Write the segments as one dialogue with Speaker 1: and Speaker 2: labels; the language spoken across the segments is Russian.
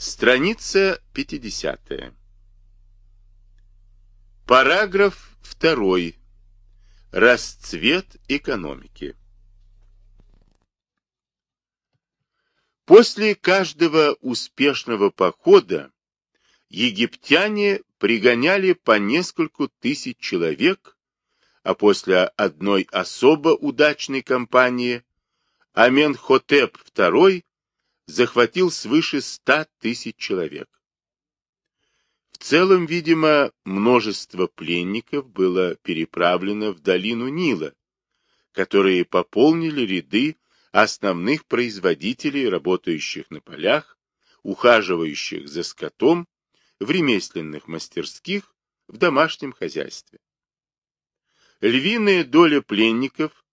Speaker 1: Страница 50. Параграф 2. Расцвет экономики. После каждого успешного похода египтяне пригоняли по нескольку тысяч человек, а после одной особо удачной кампании Аменхотеп II захватил свыше ста тысяч человек. В целом, видимо, множество пленников было переправлено в долину Нила, которые пополнили ряды основных производителей, работающих на полях, ухаживающих за скотом, в ремесленных мастерских, в домашнем хозяйстве. Львиная доля пленников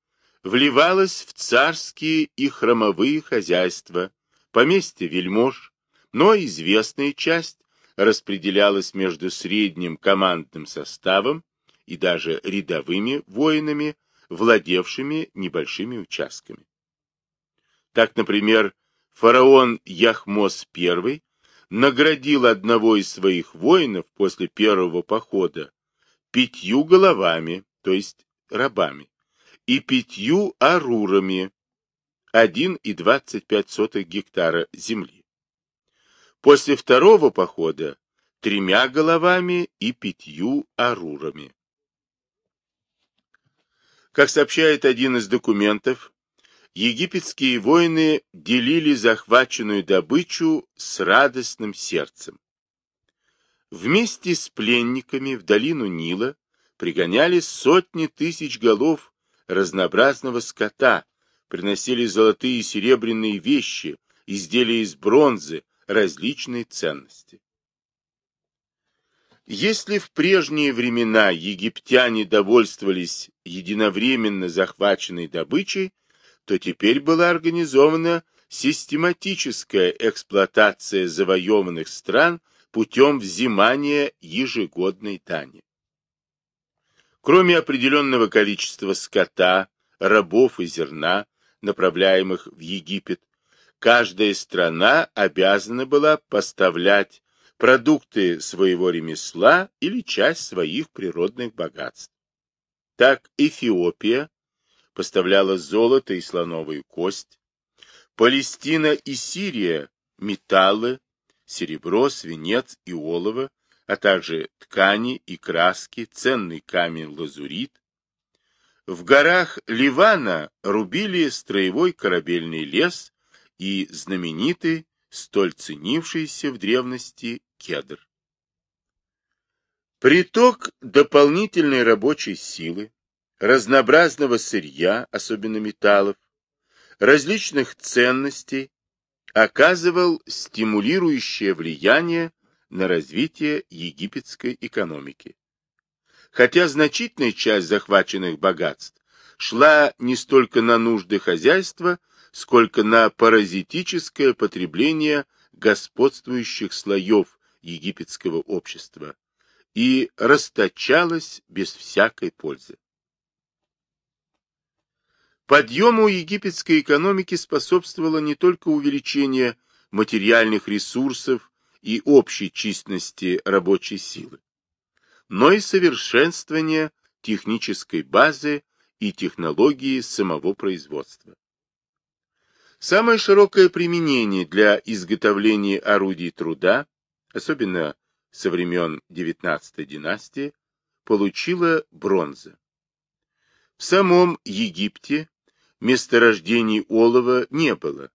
Speaker 1: вливалась в царские и хромовые хозяйства, поместья вельмож, но известная часть распределялась между средним командным составом и даже рядовыми воинами, владевшими небольшими участками. Так, например, фараон Яхмос I наградил одного из своих воинов после первого похода пятью головами, то есть рабами, и пятью арурами, 1,25 гектара земли. После второго похода тремя головами и пятью арурами. Как сообщает один из документов, египетские воины делили захваченную добычу с радостным сердцем. Вместе с пленниками в долину Нила пригоняли сотни тысяч голов разнообразного скота, приносили золотые и серебряные вещи, изделия из бронзы, различные ценности. Если в прежние времена египтяне довольствовались единовременно захваченной добычей, то теперь была организована систематическая эксплуатация завоеванных стран путем взимания ежегодной дани. Кроме определенного количества скота, рабов и зерна, направляемых в Египет, каждая страна обязана была поставлять продукты своего ремесла или часть своих природных богатств. Так Эфиопия поставляла золото и слоновую кость, Палестина и Сирия – металлы, серебро, свинец и олово, а также ткани и краски, ценный камень лазурит. В горах Ливана рубили строевой корабельный лес и знаменитый, столь ценившийся в древности, кедр. Приток дополнительной рабочей силы, разнообразного сырья, особенно металлов, различных ценностей, оказывал стимулирующее влияние на развитие египетской экономики. Хотя значительная часть захваченных богатств шла не столько на нужды хозяйства, сколько на паразитическое потребление господствующих слоев египетского общества и расточалась без всякой пользы. Подъему египетской экономики способствовало не только увеличение материальных ресурсов и общей численности рабочей силы, но и совершенствование технической базы и технологии самого производства. Самое широкое применение для изготовления орудий труда, особенно со времен XIX династии, получила бронза. В самом Египте месторождений олова не было,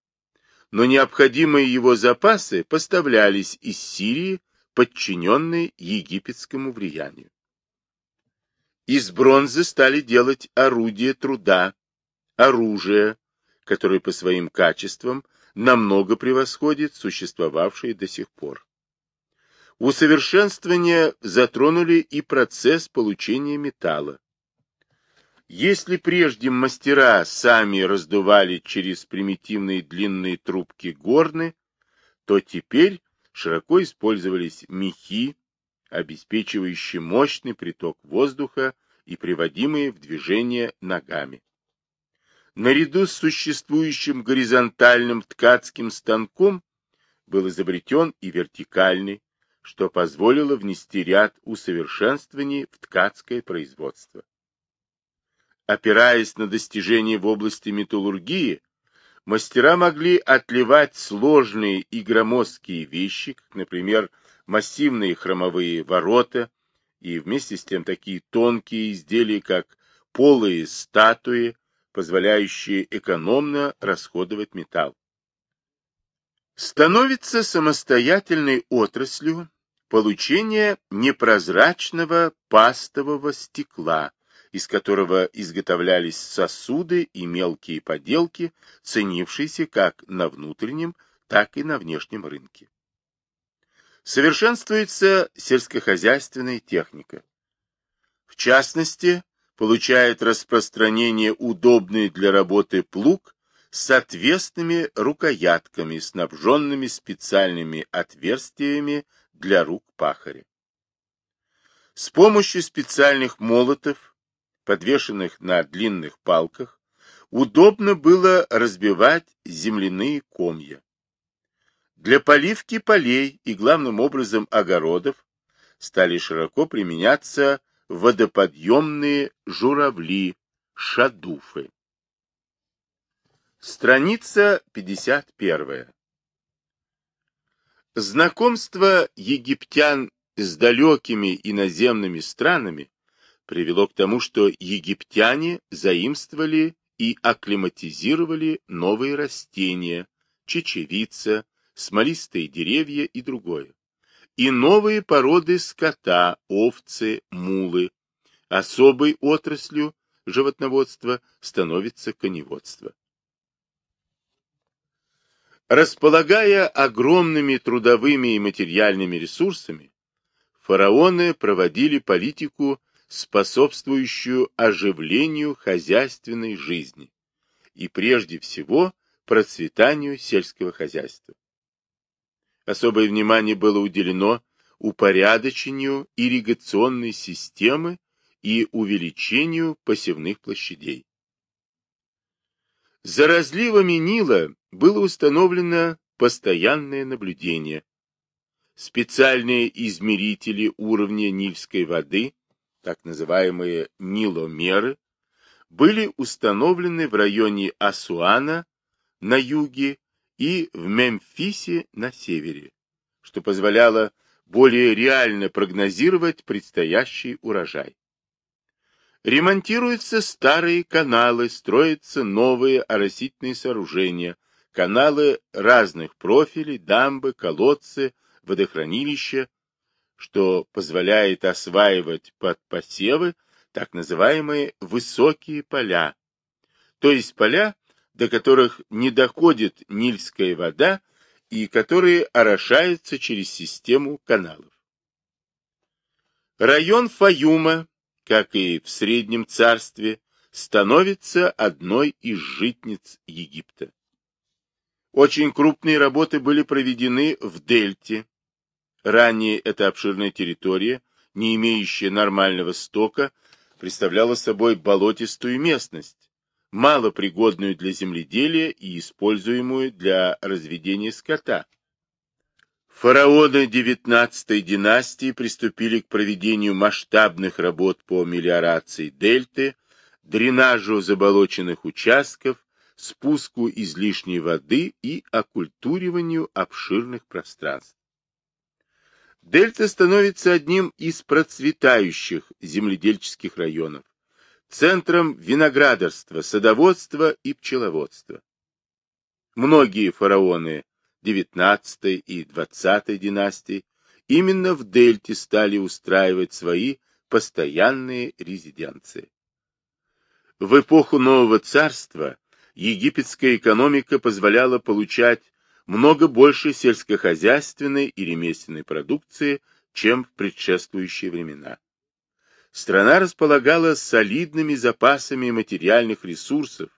Speaker 1: но необходимые его запасы поставлялись из Сирии, подчиненной египетскому влиянию. Из бронзы стали делать орудия труда, оружие, которое по своим качествам намного превосходит существовавшие до сих пор. Усовершенствование затронули и процесс получения металла. Если прежде мастера сами раздували через примитивные длинные трубки горны, то теперь широко использовались мехи, обеспечивающие мощный приток воздуха и приводимые в движение ногами. Наряду с существующим горизонтальным ткацким станком был изобретен и вертикальный, что позволило внести ряд усовершенствований в ткацкое производство. Опираясь на достижения в области металлургии, мастера могли отливать сложные и громоздкие вещи, как, например, массивные хромовые ворота и вместе с тем такие тонкие изделия, как полые статуи, позволяющие экономно расходовать металл. Становится самостоятельной отраслью получение непрозрачного пастового стекла, из которого изготовлялись сосуды и мелкие поделки, ценившиеся как на внутреннем, так и на внешнем рынке. Совершенствуется сельскохозяйственная техника. В частности, получает распространение удобный для работы плуг с отвесными рукоятками, снабженными специальными отверстиями для рук пахаря. С помощью специальных молотов, подвешенных на длинных палках, удобно было разбивать земляные комья. Для поливки полей и главным образом огородов стали широко применяться водоподъемные журавли, шадуфы. Страница 51. Знакомство египтян с далекими иноземными странами привело к тому, что египтяне заимствовали и акклиматизировали новые растения, чечевица, смолистые деревья и другое и новые породы скота, овцы, мулы. Особой отраслью животноводства становится коневодство. Располагая огромными трудовыми и материальными ресурсами, фараоны проводили политику, способствующую оживлению хозяйственной жизни и прежде всего процветанию сельского хозяйства. Особое внимание было уделено упорядочению ирригационной системы и увеличению посевных площадей. За разливами Нила было установлено постоянное наблюдение. Специальные измерители уровня нильской воды, так называемые ниломеры, были установлены в районе Асуана на юге и в Мемфисе на севере, что позволяло более реально прогнозировать предстоящий урожай. Ремонтируются старые каналы, строятся новые оросительные сооружения, каналы разных профилей, дамбы, колодцы, водохранилища, что позволяет осваивать под посевы так называемые высокие поля, то есть поля, до которых не доходит Нильская вода и которые орошаются через систему каналов. Район Фаюма, как и в Среднем Царстве, становится одной из житниц Египта. Очень крупные работы были проведены в Дельте. Ранее эта обширная территория, не имеющая нормального стока, представляла собой болотистую местность, малопригодную для земледелия и используемую для разведения скота. Фараоны XIX династии приступили к проведению масштабных работ по мелиорации дельты, дренажу заболоченных участков, спуску излишней воды и оккультуриванию обширных пространств. Дельта становится одним из процветающих земледельческих районов центром виноградарства, садоводства и пчеловодства. Многие фараоны XIX и XX династий именно в Дельте стали устраивать свои постоянные резиденции. В эпоху Нового Царства египетская экономика позволяла получать много больше сельскохозяйственной и ремесленной продукции, чем в предшествующие времена. Страна располагала солидными запасами материальных ресурсов,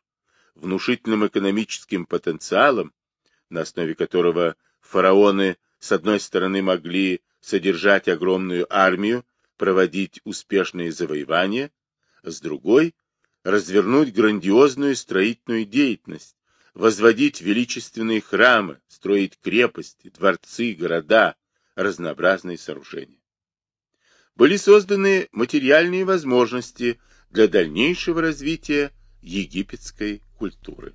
Speaker 1: внушительным экономическим потенциалом, на основе которого фараоны, с одной стороны, могли содержать огромную армию, проводить успешные завоевания, с другой — развернуть грандиозную строительную деятельность, возводить величественные храмы, строить крепости, дворцы, города, разнообразные сооружения. Были созданы материальные возможности для дальнейшего развития египетской культуры.